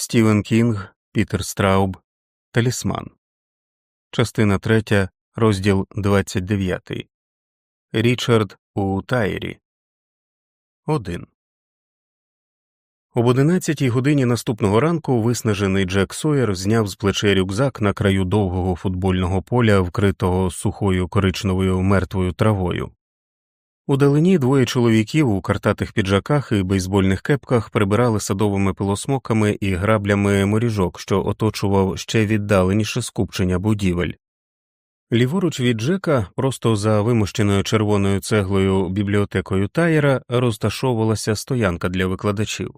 Стівен Кінг, Пітер Страуб, Талісман, Частина 3, розділ 29. Річард у Тайрі. 1. Об 11 годині наступного ранку виснажений Джек Сойер зняв з плече рюкзак на краю довгого футбольного поля, вкритого сухою коричневою мертвою травою. Удалині двоє чоловіків у картатих піджаках і бейсбольних кепках прибирали садовими пилосмоками і граблями моріжок, що оточував ще віддаленіше скупчення будівель. Ліворуч від Джека, просто за вимощеною червоною цеглою бібліотекою Тайера, розташовувалася стоянка для викладачів.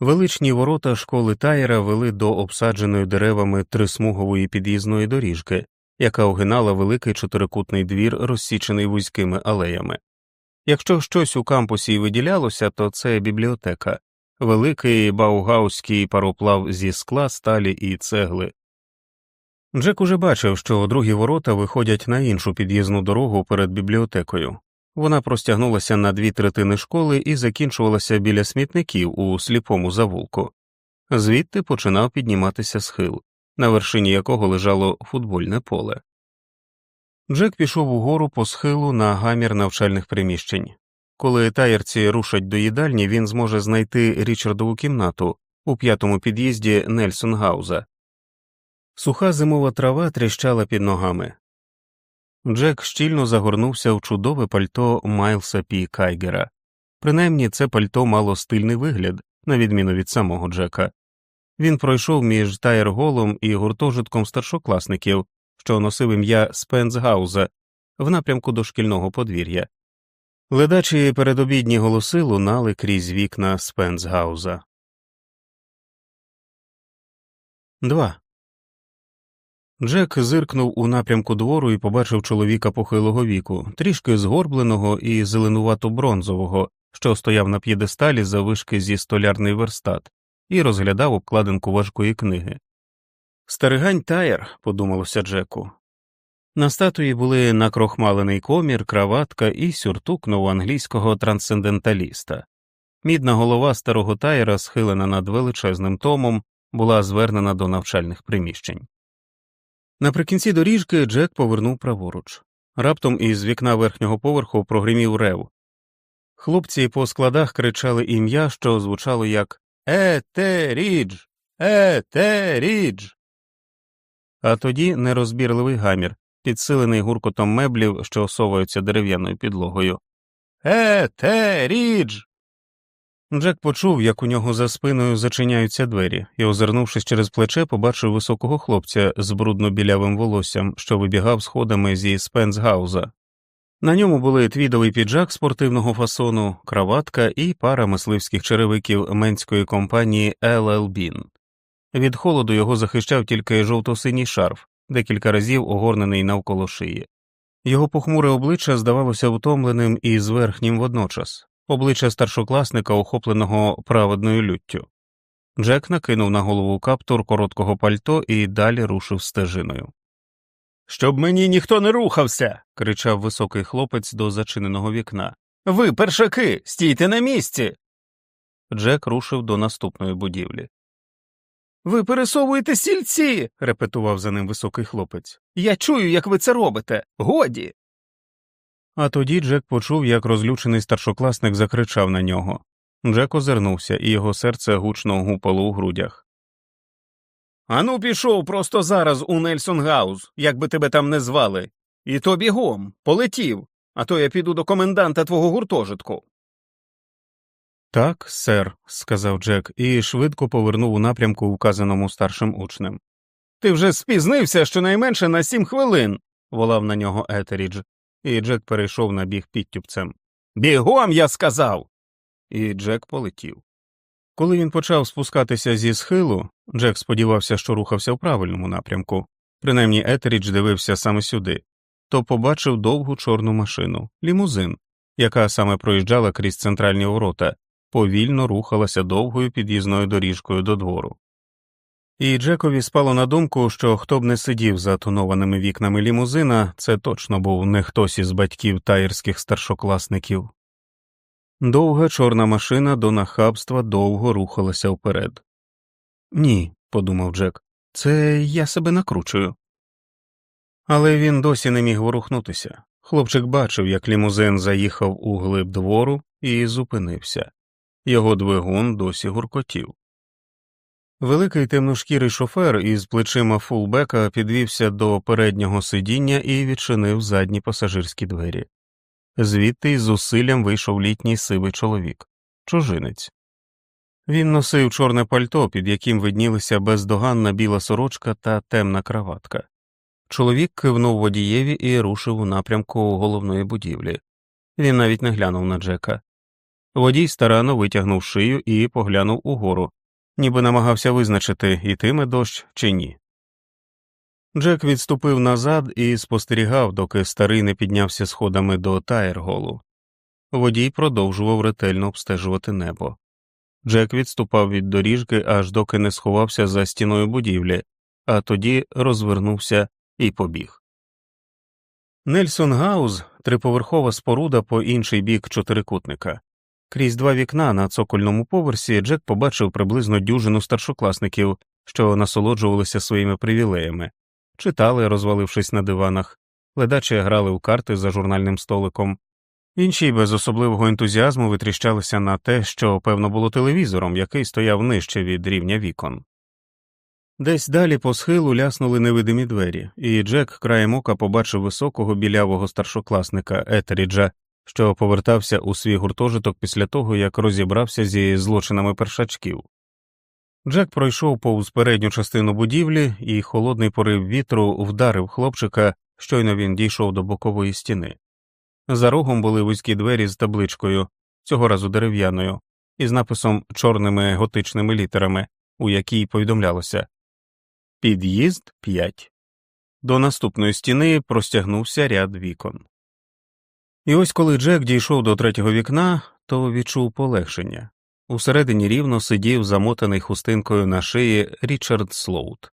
Величні ворота школи Тайера вели до обсадженої деревами трисмугової під'їзної доріжки, яка огинала великий чотирикутний двір, розсічений вузькими алеями. Якщо щось у кампусі виділялося, то це бібліотека, великий баугауський пароплав зі скла, сталі і цегли. Джек уже бачив, що другі ворота виходять на іншу під'їзну дорогу перед бібліотекою. Вона простягнулася на дві третини школи і закінчувалася біля смітників у сліпому завулку, звідти починав підніматися схил, на вершині якого лежало футбольне поле. Джек пішов угору по схилу на гамір навчальних приміщень. Коли таєрці рушать до їдальні, він зможе знайти Річардову кімнату у п'ятому під'їзді Нельсонгауза. Суха зимова трава тріщала під ногами. Джек щільно загорнувся в чудове пальто Майлса Пі Кайгера. Принаймні це пальто мало стильний вигляд, на відміну від самого Джека. Він пройшов між Тайерголом і гуртожитком старшокласників, що носив ім'я Спенсгауза в напрямку до шкільного подвір'я. Ледачі передобідні голоси лунали крізь вікна Спенсгауза. 2. Джек зиркнув у напрямку двору і побачив чоловіка похилого віку, трішки згорбленого і зеленувато бронзового, що стояв на п'єдесталі за вишки зі столярний верстат, і розглядав обкладинку важкої книги. Старигань таєр, подумалося Джеку. На статуї були накрохмалений комір, краватка і сюртук новоанглійського трансценденталіста. Мідна голова старого таєра, схилена над величезним томом, була звернена до навчальних приміщень. Наприкінці доріжки Джек повернув праворуч. Раптом із вікна верхнього поверху прогримів рев. Хлопці по складах кричали ім'я, що звучало як Етерідж. Етерідж. А тоді нерозбірливий гамір, підсилений гуркотом меблів, що осовуються дерев'яною підлогою. Етерідж. Джек почув, як у нього за спиною зачиняються двері, і, озирнувшись через плече, побачив високого хлопця з брудно білявим волоссям, що вибігав сходами зі Спенсгауза. На ньому були твідовий піджак спортивного фасону, краватка і пара мисливських черевиків менської компанії LL Bean. Від холоду його захищав тільки жовто-синій шарф, декілька разів огорнений навколо шиї. Його похмуре обличчя здавалося втомленим і зверхнім водночас обличчя старшокласника, охопленого праведною люттю. Джек накинув на голову каптур короткого пальто і далі рушив стежиною. Щоб мені ніхто не рухався. кричав високий хлопець до зачиненого вікна. Ви, першаки, стійте на місці. Джек рушив до наступної будівлі. Ви пересовуєте сільці. репетував за ним високий хлопець. Я чую, як ви це робите. Годі. А тоді Джек почув, як розлючений старшокласник закричав на нього. Джек озирнувся, і його серце гучно гупало у грудях. Ану, пішов просто зараз у Нельсонгаус, як би тебе там не звали, і то бігом, полетів, а то я піду до коменданта твого гуртожитку. Так, сер, сказав Джек і швидко повернув у напрямку, вказаному старшим учнем. Ти вже спізнився щонайменше на сім хвилин, волав на нього Етерідж і Джек перейшов на біг підтюпцем. Бігом, я сказав. І Джек полетів. Коли він почав спускатися зі схилу, Джек сподівався, що рухався в правильному напрямку, принаймні Етерідж дивився саме сюди, то побачив довгу чорну машину, лімузин, яка саме проїжджала крізь центральні ворота, повільно рухалася довгою під'їзною доріжкою до двору. І Джекові спало на думку, що хто б не сидів за тонованими вікнами лімузина, це точно був не хтось із батьків таїрських старшокласників. Довга чорна машина до нахабства довго рухалася вперед. Ні, подумав Джек, це я себе накручую. Але він досі не міг ворухнутися. Хлопчик бачив, як лімузин заїхав у глиб двору і зупинився. Його двигун досі гуркотів. Великий темношкірий шофер із плечима фулбека підвівся до переднього сидіння і відчинив задні пасажирські двері. Звідти з зусиллям вийшов літній сивий чоловік, чужинець. Він носив чорне пальто, під яким виднілися бездоганна біла сорочка та темна краватка. Чоловік кивнув водієві і рушив у напрямку головної будівлі. Він навіть не глянув на Джека. Водій старанно витягнув шию і поглянув угору, ніби намагався визначити, йтиме дощ чи ні. Джек відступив назад і спостерігав, доки старий не піднявся сходами до Тайерголу. Водій продовжував ретельно обстежувати небо. Джек відступав від доріжки, аж доки не сховався за стіною будівлі, а тоді розвернувся і побіг. Нельсон Гауз триповерхова споруда по інший бік чотирикутника. Крізь два вікна на цокольному поверсі Джек побачив приблизно дюжину старшокласників, що насолоджувалися своїми привілеями, читали, розвалившись на диванах, ледаче грали у карти за журнальним столиком, інші без особливого ентузіазму витріщалися на те, що певно було телевізором, який стояв нижче від рівня вікон. Десь далі по схилу ляснули невидимі двері, і Джек краєм ока побачив високого білявого старшокласника Етеріджа, що повертався у свій гуртожиток після того, як розібрався зі злочинами першачків. Джек пройшов повз передню частину будівлі, і холодний порив вітру вдарив хлопчика, щойно він дійшов до бокової стіни. За рогом були вузькі двері з табличкою, цього разу дерев'яною, із написом чорними готичними літерами, у якій повідомлялося Під'їзд 5. До наступної стіни простягнувся ряд вікон. І ось коли Джек дійшов до третього вікна, то відчув полегшення. Усередині рівно сидів замотаний хустинкою на шиї Річард Слоут.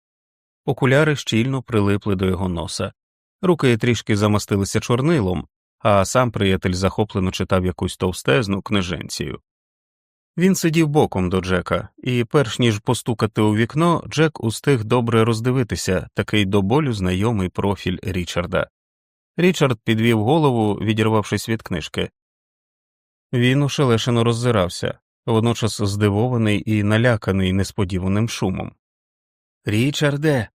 Окуляри щільно прилипли до його носа, руки трішки замастилися чорнилом, а сам приятель захоплено читав якусь товстезну книженцію. Він сидів боком до Джека, і, перш ніж постукати у вікно, Джек устиг добре роздивитися такий до болю знайомий профіль Річарда. Річард підвів голову, відірвавшись від книжки. Він ушелешено роззирався, водночас здивований і наляканий несподіваним шумом. Річарде.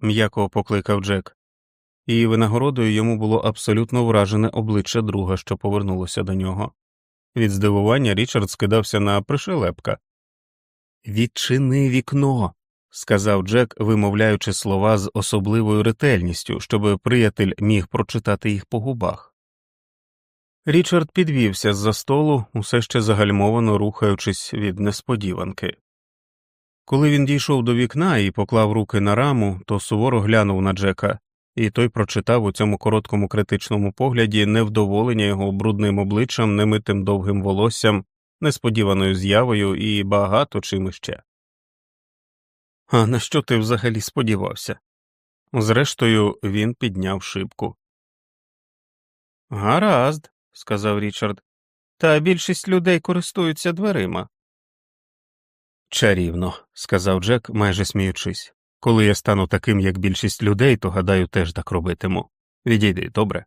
м'яко покликав Джек, і винагородою йому було абсолютно вражене обличчя друга, що повернулося до нього. Від здивування Річард скидався на пришелепка. Відчини вікно, сказав Джек, вимовляючи слова з особливою ретельністю, щоб приятель міг прочитати їх по губах. Річард підвівся з за столу, усе ще загальмовано рухаючись від несподіванки. Коли він дійшов до вікна і поклав руки на раму, то суворо глянув на Джека, і той прочитав у цьому короткому критичному погляді невдоволення його брудним обличчям, немитим довгим волоссям, несподіваною з'явою і багато чим іще. А на що ти взагалі сподівався? Зрештою, він підняв шибку. Гаразд, сказав Річард, та більшість людей користуються дверима. Чарівно, сказав Джек, майже сміючись. Коли я стану таким, як більшість людей, то гадаю, теж так робитиму. Відійди, добре.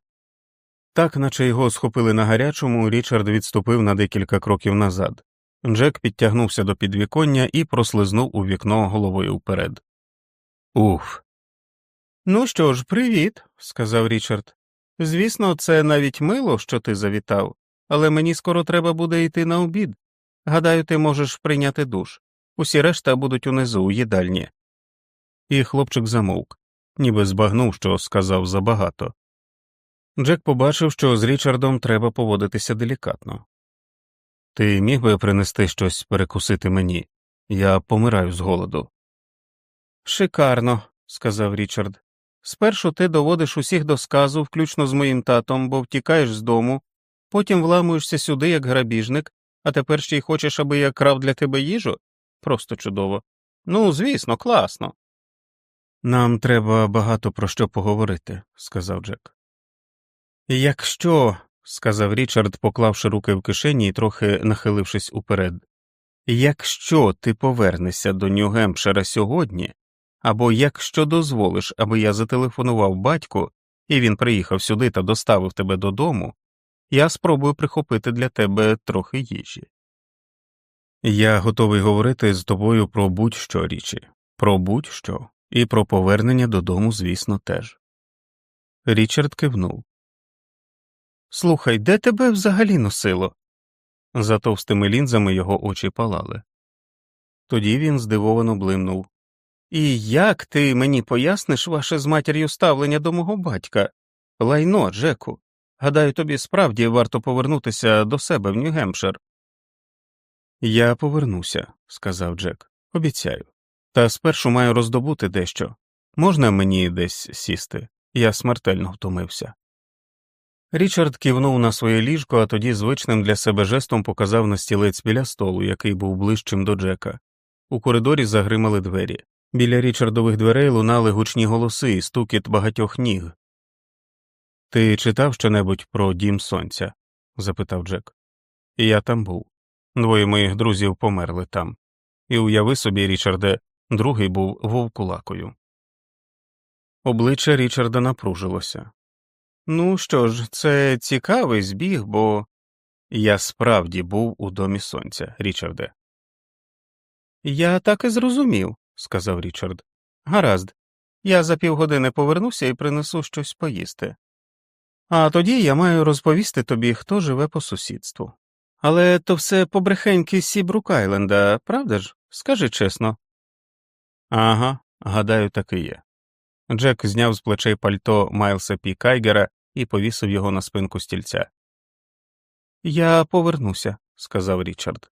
Так, наче його схопили на гарячому, Річард відступив на декілька кроків назад. Джек підтягнувся до підвіконня і прослизнув у вікно головою вперед. Уф. Ну що ж, привіт, сказав Річард. Звісно, це навіть мило, що ти завітав, але мені скоро треба буде йти на обід. Гадаю, ти можеш прийняти душ. Усі решта будуть унизу у їдальні. І хлопчик замовк, ніби збагнув, що сказав забагато. Джек побачив, що з Річардом треба поводитися делікатно. Ти міг би принести щось перекусити мені? Я помираю з голоду. Шикарно, сказав Річард. Спершу ти доводиш усіх до сказу, включно з моїм татом, бо втікаєш з дому, потім вламуєшся сюди, як грабіжник, а тепер ще й хочеш, аби я крав для тебе їжу? Просто чудово. Ну, звісно, класно. Нам треба багато про що поговорити, сказав Джек. Якщо, сказав Річард, поклавши руки в кишені і трохи нахилившись уперед, Якщо ти повернешся до Нью-Гемпшира сьогодні, або якщо дозволиш, аби я зателефонував батьку, і він приїхав сюди та доставив тебе додому, я спробую прихопити для тебе трохи їжі. Я готовий говорити з тобою про будь-що річі, про будь-що, і про повернення додому, звісно, теж. Річард кивнув. Слухай, де тебе взагалі носило? За товстими лінзами його очі палали. Тоді він здивовано блимнув. І як ти мені поясниш ваше з матір'ю ставлення до мого батька? Лайно, Джеку. Гадаю, тобі справді варто повернутися до себе в Нью-Гемпшир». Я повернуся, сказав Джек. Обіцяю. Та спершу маю роздобути дещо. Можна мені десь сісти? Я смертельно втомився. Річард кивнув на своє ліжко, а тоді звичним для себе жестом показав на стілець біля столу, який був ближчим до Джека. У коридорі загримали двері. Біля Річардових дверей лунали гучні голоси і стукіт багатьох ніг. Ти читав щонебудь про дім сонця? запитав Джек. Я там був. Двоє моїх друзів померли там. І уяви собі, Річарде, другий був вовкулакою. Обличчя Річарда напружилося. Ну що ж, це цікавий збіг, бо я справді був у домі сонця, Річарде. Я так і зрозумів, сказав Річард. Гаразд, я за півгодини повернуся і принесу щось поїсти. А тоді я маю розповісти тобі, хто живе по сусідству. Але то все побрехеньки Сібрук Айленда, правда ж? Скажи чесно. Ага, гадаю, так і є. Джек зняв з плечей пальто Майлса Пі Кайгера і повісив його на спинку стільця. Я повернуся, сказав Річард.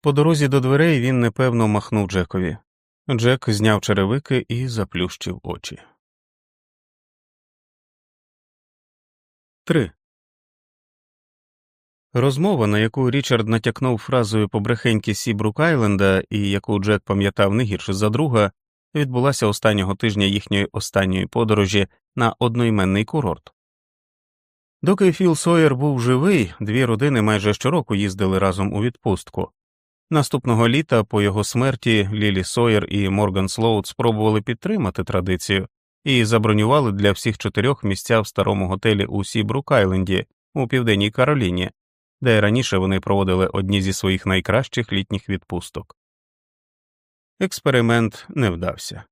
По дорозі до дверей він непевно махнув Джекові. Джек зняв черевики і заплющив очі. 3. Розмова, на яку Річард натякнув фразою побрехеньки Сібрук Айленда і яку Джек пам'ятав не гірше за друга, відбулася останнього тижня їхньої останньої подорожі на одноіменний курорт. Доки Філ Сойер був живий, дві родини майже щороку їздили разом у відпустку. Наступного літа, по його смерті, Лілі Сойер і Морган Слоуд спробували підтримати традицію і забронювали для всіх чотирьох місця в старому готелі у Сібрук Айленді у південній Кароліні, де раніше вони проводили одні зі своїх найкращих літніх відпусток. Експеримент не вдався.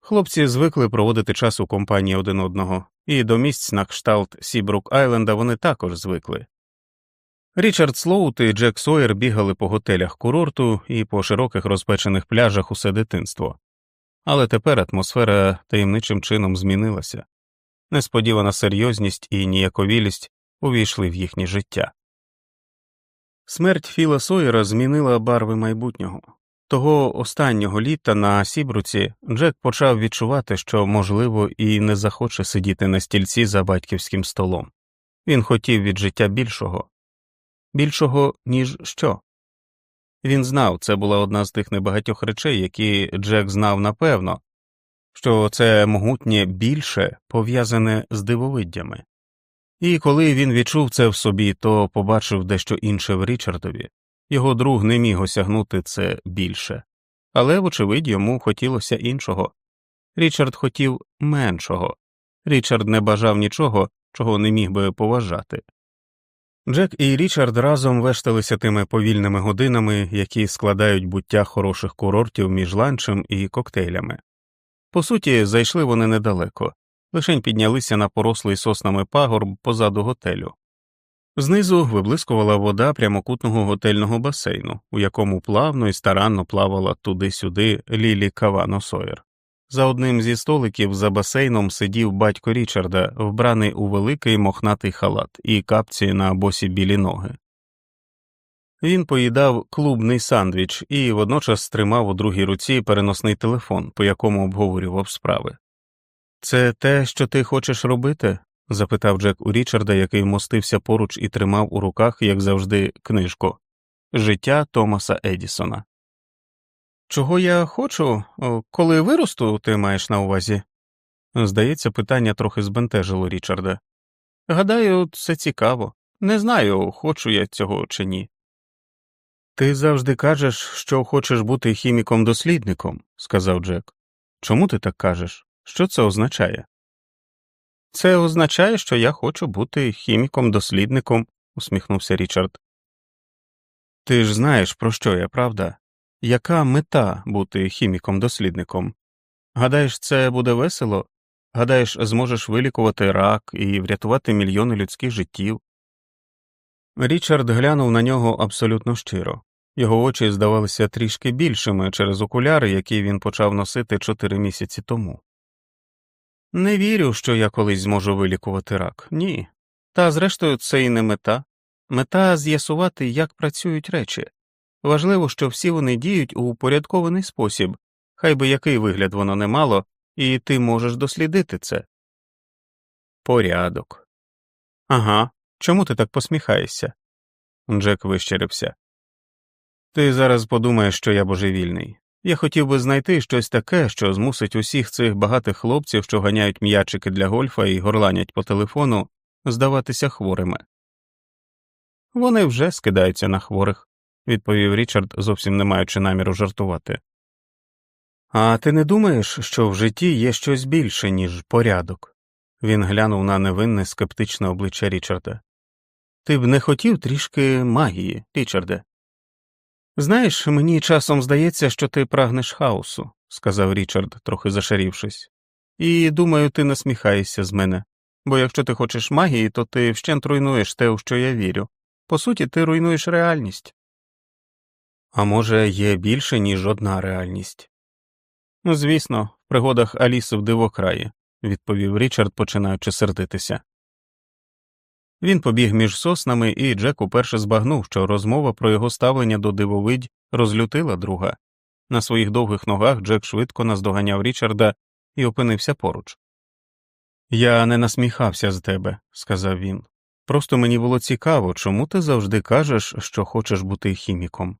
Хлопці звикли проводити час у компанії один одного, і до місць на кшталт Сібрук Айленда вони також звикли. Річард Слоут і Джек Сойер бігали по готелях курорту і по широких розпечених пляжах усе дитинство, але тепер атмосфера таємничим чином змінилася, несподівана серйозність і ніяковілість увійшли в їхнє життя. Смерть Філа Сойера змінила барви майбутнього. Того останнього літа на Сібруці Джек почав відчувати, що, можливо, і не захоче сидіти на стільці за батьківським столом. Він хотів від життя більшого, більшого, ніж що. Він знав, це була одна з тих небагатьох речей, які Джек знав напевно, що це могутнє більше пов'язане з дивовиддями. І коли він відчув це в собі, то побачив дещо інше в Річардові його друг не міг осягнути це більше, але, вочевидь, йому хотілося іншого. Річард хотів меншого, Річард не бажав нічого, чого не міг би поважати. Джек і Річард разом вешталися тими повільними годинами, які складають буття хороших курортів між ланчем і коктейлями. По суті, зайшли вони недалеко, лишень піднялися на порослий соснами пагорб позаду готелю. Знизу виблискувала вода прямокутного готельного басейну, у якому плавно і старанно плавала туди-сюди Лілі Кавано Сойер. За одним зі столиків за басейном сидів батько Річарда, вбраний у великий мохнатий халат і капці на босі білі ноги. Він поїдав клубний сандвіч і водночас тримав у другій руці переносний телефон, по якому обговорював справи. Це те, що ти хочеш робити? Запитав Джек у Річарда, який мостився поруч і тримав у руках, як завжди, книжку Життя Томаса Едісона. Чого я хочу, коли виросту, ти маєш на увазі? Здається, питання трохи збентежило Річарда. Гадаю, це цікаво. Не знаю, хочу я цього чи ні. Ти завжди кажеш, що хочеш бути хіміком-дослідником, сказав Джек. Чому ти так кажеш? Що це означає? Це означає, що я хочу бути хіміком-дослідником, усміхнувся Річард. Ти ж знаєш, про що я, правда? Яка мета бути хіміком-дослідником? Гадаєш, це буде весело? Гадаєш, зможеш вилікувати рак і врятувати мільйони людських життів? Річард глянув на нього абсолютно щиро. Його очі здавалися трішки більшими через окуляри, які він почав носити чотири місяці тому. Не вірю, що я колись зможу вилікувати рак, ні. Та зрештою це і не мета. Мета з'ясувати, як працюють речі. Важливо, що всі вони діють у упорядкований спосіб, хай би який вигляд воно не мало, і ти можеш дослідити це. Порядок. Ага. Чому ти так посміхаєшся? Джек вищерився. Ти зараз подумаєш, що я божевільний. Я хотів би знайти щось таке, що змусить усіх цих багатих хлопців, що ганяють м'ячики для гольфа і горланять по телефону, здаватися хворими. Вони вже скидаються на хворих, відповів Річард, зовсім не маючи наміру жартувати. А ти не думаєш, що в житті є щось більше, ніж порядок? Він глянув на невинне скептичне обличчя Річарда. Ти б не хотів трішки магії, Річарде. Знаєш, мені часом здається, що ти прагнеш хаосу, сказав Річард, трохи зашарівшись, і думаю, ти насміхаєшся з мене, бо якщо ти хочеш магії, то ти вщент руйнуєш те, у що я вірю. По суті, ти руйнуєш реальність. А може, є більше, ніж одна реальність? Ну, звісно, в пригодах Аліси в дивокраї, відповів Річард, починаючи сердитися. Він побіг між соснами, і Джек уперше збагнув, що розмова про його ставлення до дивовидь розлютила друга. На своїх довгих ногах Джек швидко наздоганяв Річарда і опинився поруч. Я не насміхався з тебе, сказав він. Просто мені було цікаво, чому ти завжди кажеш, що хочеш бути хіміком.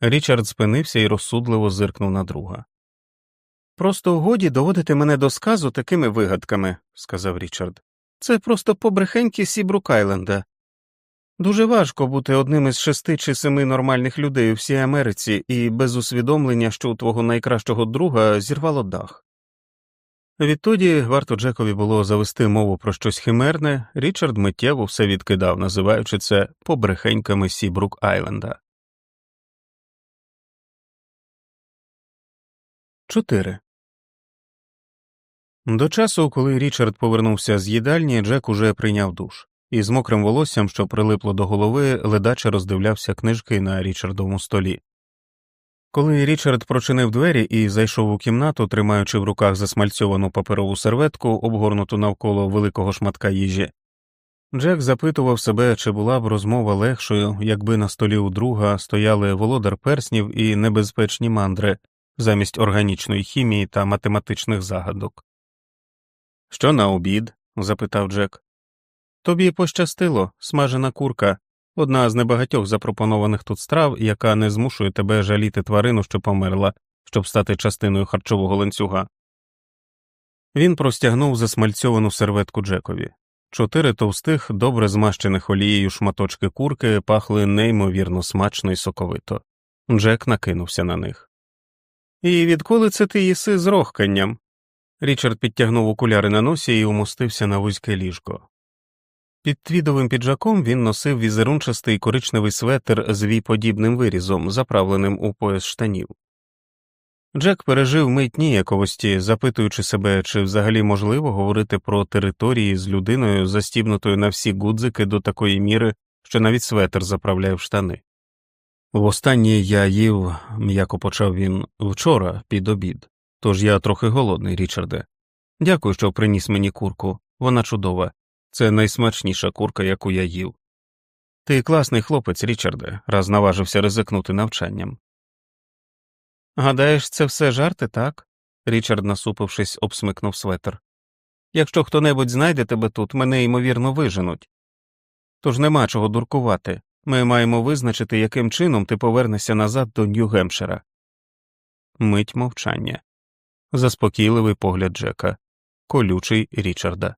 Річард спинився і розсудливо зиркнув на друга. Просто годі доводити мене до сказу такими вигадками, сказав Річард. Це просто побрехеньки Сібрук Айленда. Дуже важко бути одним із шести чи семи нормальних людей у всій Америці і без усвідомлення, що у твого найкращого друга зірвало дах. Відтоді варто Джекові було завести мову про щось химерне, Річард миттєво все відкидав, називаючи це побрехеньками Сібрук Айленда. 4. До часу, коли Річард повернувся з їдальні, Джек уже прийняв душ, і з мокрим волоссям, що прилипло до голови, ледаче роздивлявся книжки на Річардовому столі. Коли Річард прочинив двері і зайшов у кімнату, тримаючи в руках засмальцьовану паперову серветку, обгорнуту навколо великого шматка їжі, Джек запитував себе, чи була б розмова легшою, якби на столі у друга стояли володар перснів і небезпечні мандри замість органічної хімії та математичних загадок. Що на обід? запитав Джек. Тобі пощастило, смажена курка, одна з небагатьох запропонованих тут страв, яка не змушує тебе жаліти тварину, що померла, щоб стати частиною харчового ланцюга. Він простягнув засмальцьовану серветку Джекові. Чотири товстих, добре змащених олією шматочки курки пахли неймовірно смачно і соковито. Джек накинувся на них. І відколи це ти їси з рохканням? Річард підтягнув окуляри на носі і умостився на вузьке ліжко. Під твідовим піджаком він носив візерунчастий коричневий светр з війподібним вирізом, заправленим у пояс штанів. Джек пережив мить ніяковості, запитуючи себе, чи взагалі можливо говорити про території з людиною, застібнутою на всі гудзики до такої міри, що навіть светр заправляє в штани. Востаннє я їв, м'яко почав він, вчора під обід. Тож я трохи голодний, Річарде. Дякую, що приніс мені курку. Вона чудова. Це найсмачніша курка, яку я їв. Ти класний хлопець, Річарде, раз наважився ризикнути навчанням. Гадаєш, це все жарти, так? Річард, насупившись, обсмикнув светр. Якщо хто небудь знайде тебе тут, мене ймовірно виженуть. Тож нема чого дуркувати. Ми маємо визначити, яким чином ти повернешся назад до Нью-Гемпшира. Мить мовчання заспокійливий погляд Джека, колючий Річарда.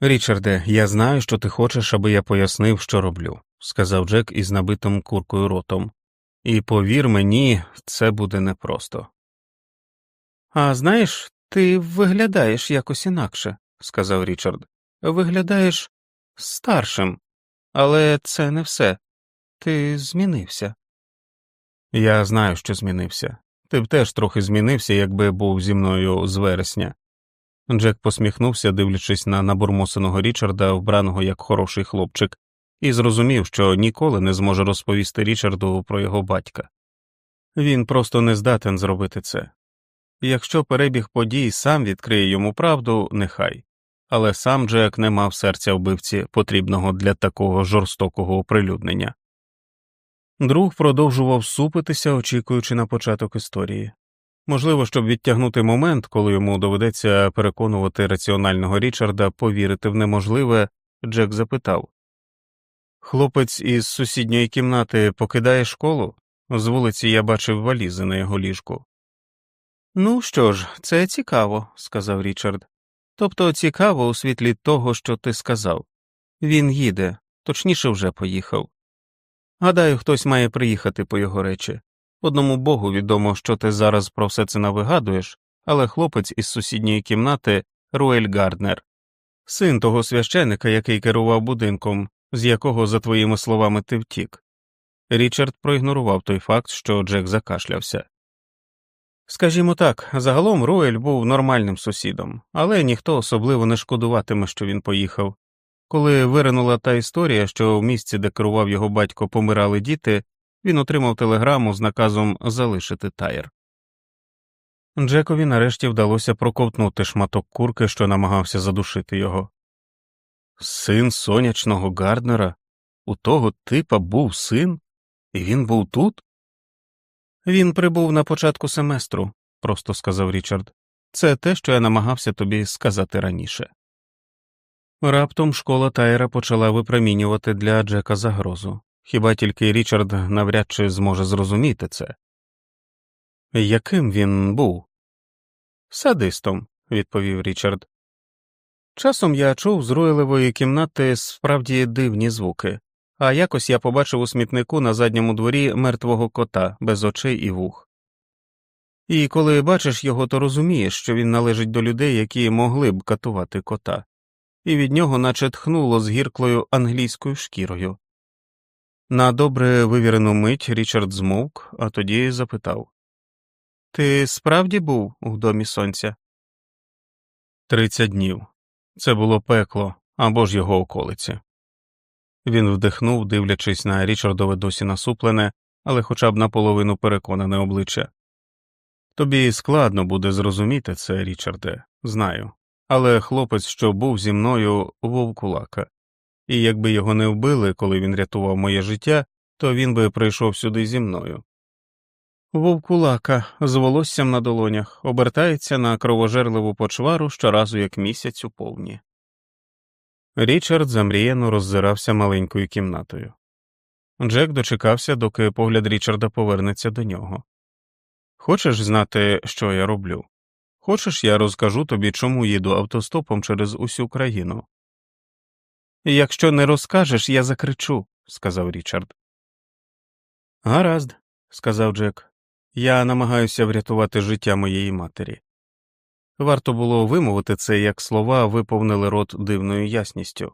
Річарде, я знаю, що ти хочеш, аби я пояснив, що роблю, сказав Джек із набитим куркою ротом, і повір мені, це буде непросто. А знаєш, ти виглядаєш якось інакше, сказав Річард. Виглядаєш старшим, але це не все. Ти змінився. Я знаю, що змінився. Ти б теж трохи змінився, якби був зі мною з вересня. Джек посміхнувся, дивлячись на набурмосеного Річарда, вбраного як хороший хлопчик, і зрозумів, що ніколи не зможе розповісти Річарду про його батька. Він просто не здатен зробити це. Якщо перебіг подій сам відкриє йому правду, нехай, але сам Джек не мав серця вбивці, потрібного для такого жорстокого оприлюднення. Друг продовжував супитися, очікуючи на початок історії. Можливо, щоб відтягнути момент, коли йому доведеться переконувати раціонального Річарда повірити в неможливе, Джек запитав Хлопець із сусідньої кімнати покидає школу? З вулиці я бачив валізи на його ліжку. Ну що ж, це цікаво, сказав Річард. Тобто цікаво у світлі того, що ти сказав. Він їде, точніше вже поїхав. Гадаю, хтось має приїхати по його речі. Одному богу відомо, що ти зараз про все це навигадуєш, але хлопець із сусідньої кімнати Руель Гарднер, син того священика, який керував будинком, з якого, за твоїми словами, ти втік. Річард проігнорував той факт, що Джек закашлявся. Скажімо так, загалом Руель був нормальним сусідом, але ніхто особливо не шкодуватиме, що він поїхав. Коли виринула та історія, що в місці, де керував його батько, помирали діти, він отримав телеграму з наказом залишити таєр. Джекові нарешті вдалося проковтнути шматок курки, що намагався задушити його. Син сонячного Гарднера? У того типа був син, і він був тут? Він прибув на початку семестру, просто сказав Річард. Це те, що я намагався тобі сказати раніше. Раптом школа Тайра почала випромінювати для Джека загрозу. Хіба тільки Річард навряд чи зможе зрозуміти це? Яким він був? Садистом, відповів Річард. Часом я чув з руйлевої кімнати справді дивні звуки, а якось я побачив у смітнику на задньому дворі мертвого кота без очей і вух. І коли бачиш його, то розумієш, що він належить до людей, які могли б катувати кота, і від нього наче тхнуло з гірклою англійською шкірою. На добре вивірену мить Річард змовк, а тоді запитав Ти справді був у домі сонця? Тридцять днів. Це було пекло або ж його околиці. Він вдихнув, дивлячись на Річардове досі насуплене, але хоча б наполовину переконане обличчя. Тобі складно буде зрозуміти це, Річарде, знаю, але хлопець, що був зі мною, вовкулака, і якби його не вбили, коли він рятував моє життя, то він би прийшов сюди зі мною. Вовкулака з волоссям на долонях обертається на кровожерливу почвару щоразу як місяць у повні. Річард замріяно роззирався маленькою кімнатою. Джек дочекався, доки погляд Річарда повернеться до нього. Хочеш знати, що я роблю? Хочеш, я розкажу тобі, чому їду автостопом через усю країну? Якщо не розкажеш, я закричу, сказав Річард. Гаразд, сказав Джек. Я намагаюся врятувати життя моєї матері. Варто було вимовити це, як слова виповнили рот дивною ясністю.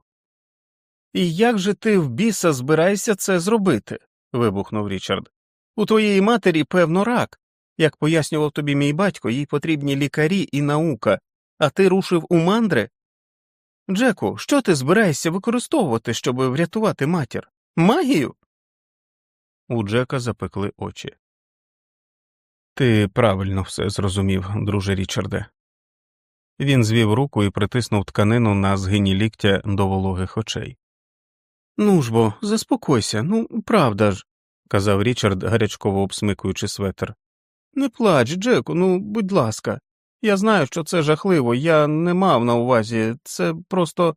І як же ти в біса збираєшся це зробити? вибухнув Річард. У твоєї матері, певно, рак. Як пояснював тобі мій батько, їй потрібні лікарі і наука, а ти рушив у мандри? Джеку, що ти збираєшся використовувати, щоб врятувати матір? Магію? У Джека запекли очі. Ти правильно все зрозумів, друже Річарде. Він звів руку і притиснув тканину на згині ліктя до вологих очей. Ну ж бо, заспокойся, ну, правда ж, казав Річард, гарячково обсмикуючи светр. Не плач, Джеку, ну, будь ласка. Я знаю, що це жахливо, я не мав на увазі, це просто.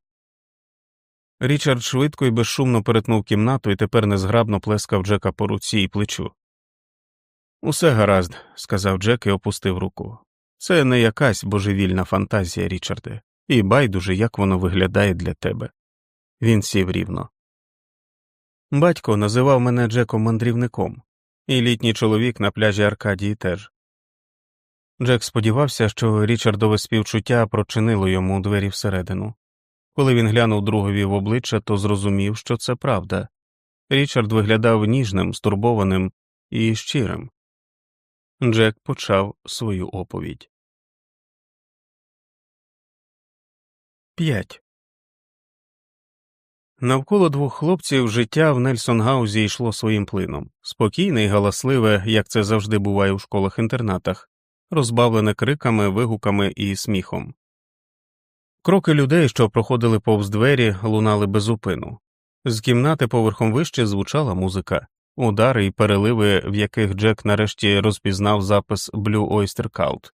Річард швидко і безшумно перетнув кімнату і тепер незграбно плескав Джека по руці і плечу. Усе гаразд, сказав Джек і опустив руку. Це не якась божевільна фантазія, Річарде, і байдуже, як воно виглядає для тебе. Він сів рівно. Батько називав мене Джеком мандрівником, і літній чоловік на пляжі Аркадії теж. Джек сподівався, що Річардове співчуття прочинило йому двері всередину. Коли він глянув другові в обличчя, то зрозумів, що це правда. Річард виглядав ніжним, стурбованим і щирим. Джек почав свою оповідь. 5. Навколо двох хлопців життя в Нельсонгаузі йшло своїм плином спокійне і галасливе, як це завжди буває у школах інтернатах, розбавлене криками, вигуками і сміхом. Кроки людей, що проходили повз двері, лунали безупину. З кімнати поверхом вище звучала музика, удари і переливи, в яких Джек нарешті розпізнав запис Blue Oyster Cult.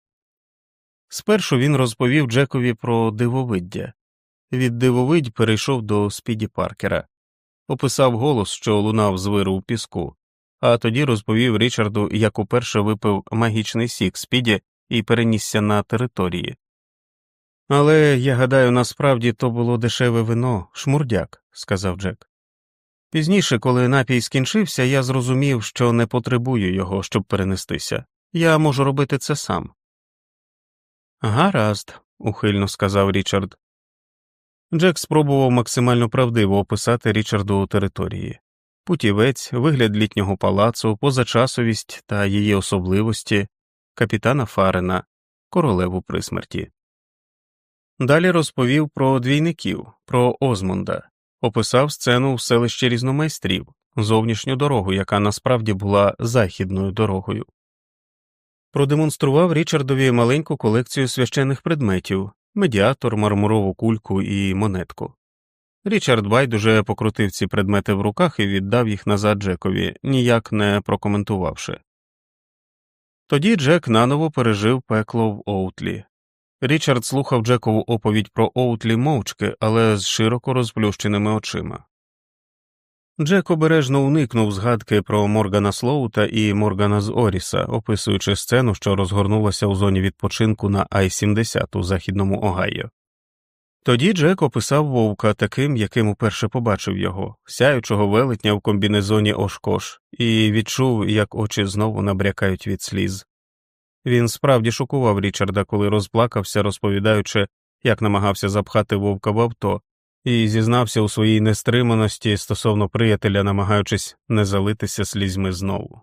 Спершу він розповів Джекові про дивовиддя. Від дивовидь перейшов до Спіді Паркера, описав голос, що лунав з виру у піску, а тоді розповів Річарду, як уперше випив магічний сік Спіді і перенісся на території. Але я гадаю, насправді то було дешеве вино, шмурдяк, сказав Джек. Пізніше, коли напій скінчився, я зрозумів, що не потребую його, щоб перенестися. Я можу робити це сам. Гаразд, ухильно сказав Річард. Джек спробував максимально правдиво описати Річарду території путівець, вигляд літнього палацу, позачасовість та її особливості, капітана Фарена, королеву при смерті. Далі розповів про двійників, про Озмонда, описав сцену в селищі різномайстрів, зовнішню дорогу, яка насправді була західною дорогою. Продемонстрував Річардові маленьку колекцію священних предметів, медіатор, мармурову кульку і монетку. Річард байдуже покрутив ці предмети в руках і віддав їх назад Джекові, ніяк не прокоментувавши. Тоді Джек наново пережив пекло в Оутлі. Річард слухав Джекову оповідь про Оутлі мовчки, але з широко розплющеними очима. Джек обережно уникнув згадки про Моргана Слоута і Моргана з Оріса, описуючи сцену, що розгорнулася у зоні відпочинку на Ай 70 у західному Огайо. Тоді Джек описав вовка таким, яким уперше побачив його, сяючого велетня в комбінезоні Ошкош, і відчув, як очі знову набрякають від сліз. Він справді шокував Річарда, коли розплакався, розповідаючи, як намагався запхати вовка в авто, і зізнався у своїй нестриманості стосовно приятеля, намагаючись не залитися слізьми знову.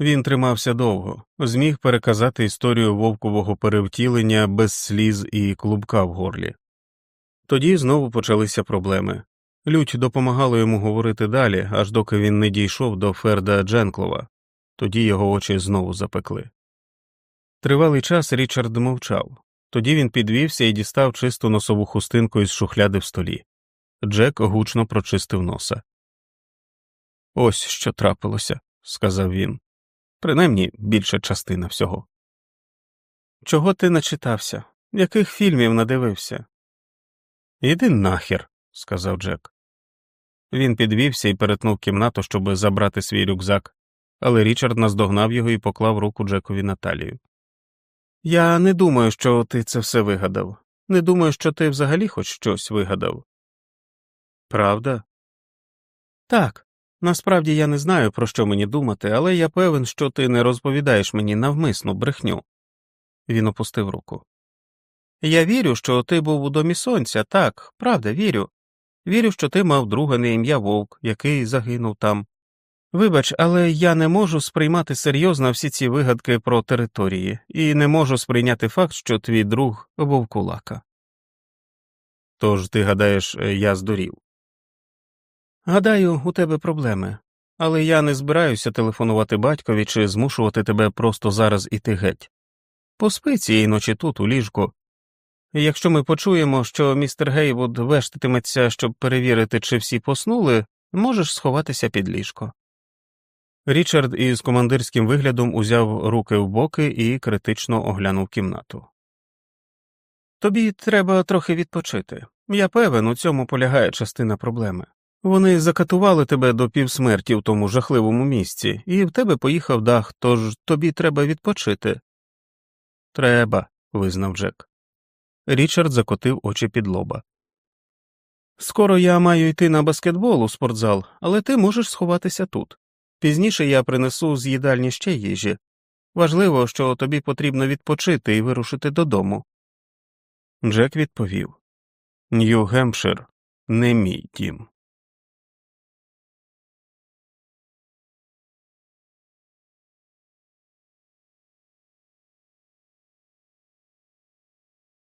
Він тримався довго, зміг переказати історію вовкового перевтілення без сліз і клубка в горлі. Тоді знову почалися проблеми. Лють допомагала йому говорити далі, аж доки він не дійшов до Ферда Дженклова, тоді його очі знову запекли. Тривалий час Річард мовчав, тоді він підвівся і дістав чисту носову хустинку із шухляди в столі. Джек гучно прочистив носа. Ось що трапилося, сказав він. Принаймні більша частина всього. Чого ти начитався? Яких фільмів надивився? Іди нахер, сказав Джек. Він підвівся і перетнув кімнату, щоб забрати свій рюкзак, але Річард наздогнав його і поклав руку Джекові на талію. Я не думаю, що ти це все вигадав. Не думаю, що ти взагалі хоч щось вигадав. Правда? Так. Насправді я не знаю, про що мені думати, але я певен, що ти не розповідаєш мені навмисну брехню. Він опустив руку. Я вірю, що ти був у домі сонця, так, правда, вірю. Вірю, що ти мав друга на ім'я Вовк, який загинув там. Вибач, але я не можу сприймати серйозно всі ці вигадки про території, і не можу сприйняти факт, що твій друг вовкулака. Тож ти гадаєш, я здурів? Гадаю, у тебе проблеми, але я не збираюся телефонувати батькові чи змушувати тебе просто зараз іти геть. Поспи цієї ночі тут, у ліжку, Якщо ми почуємо, що містер Гейвуд вештатиметься, щоб перевірити, чи всі поснули, можеш сховатися під ліжко. Річард із командирським виглядом узяв руки в боки і критично оглянув кімнату. Тобі треба трохи відпочити. Я певен, у цьому полягає частина проблеми. Вони закатували тебе до півсмерті в тому жахливому місці, і в тебе поїхав дах, тож тобі треба відпочити. Треба, визнав Джек. Річард закотив очі під лоба. Скоро я маю йти на баскетбол у спортзал, але ти можеш сховатися тут. Пізніше я принесу з їдальні ще їжі. Важливо, що тобі потрібно відпочити і вирушити додому. Джек відповів Нью-Гемпшир не мій дім.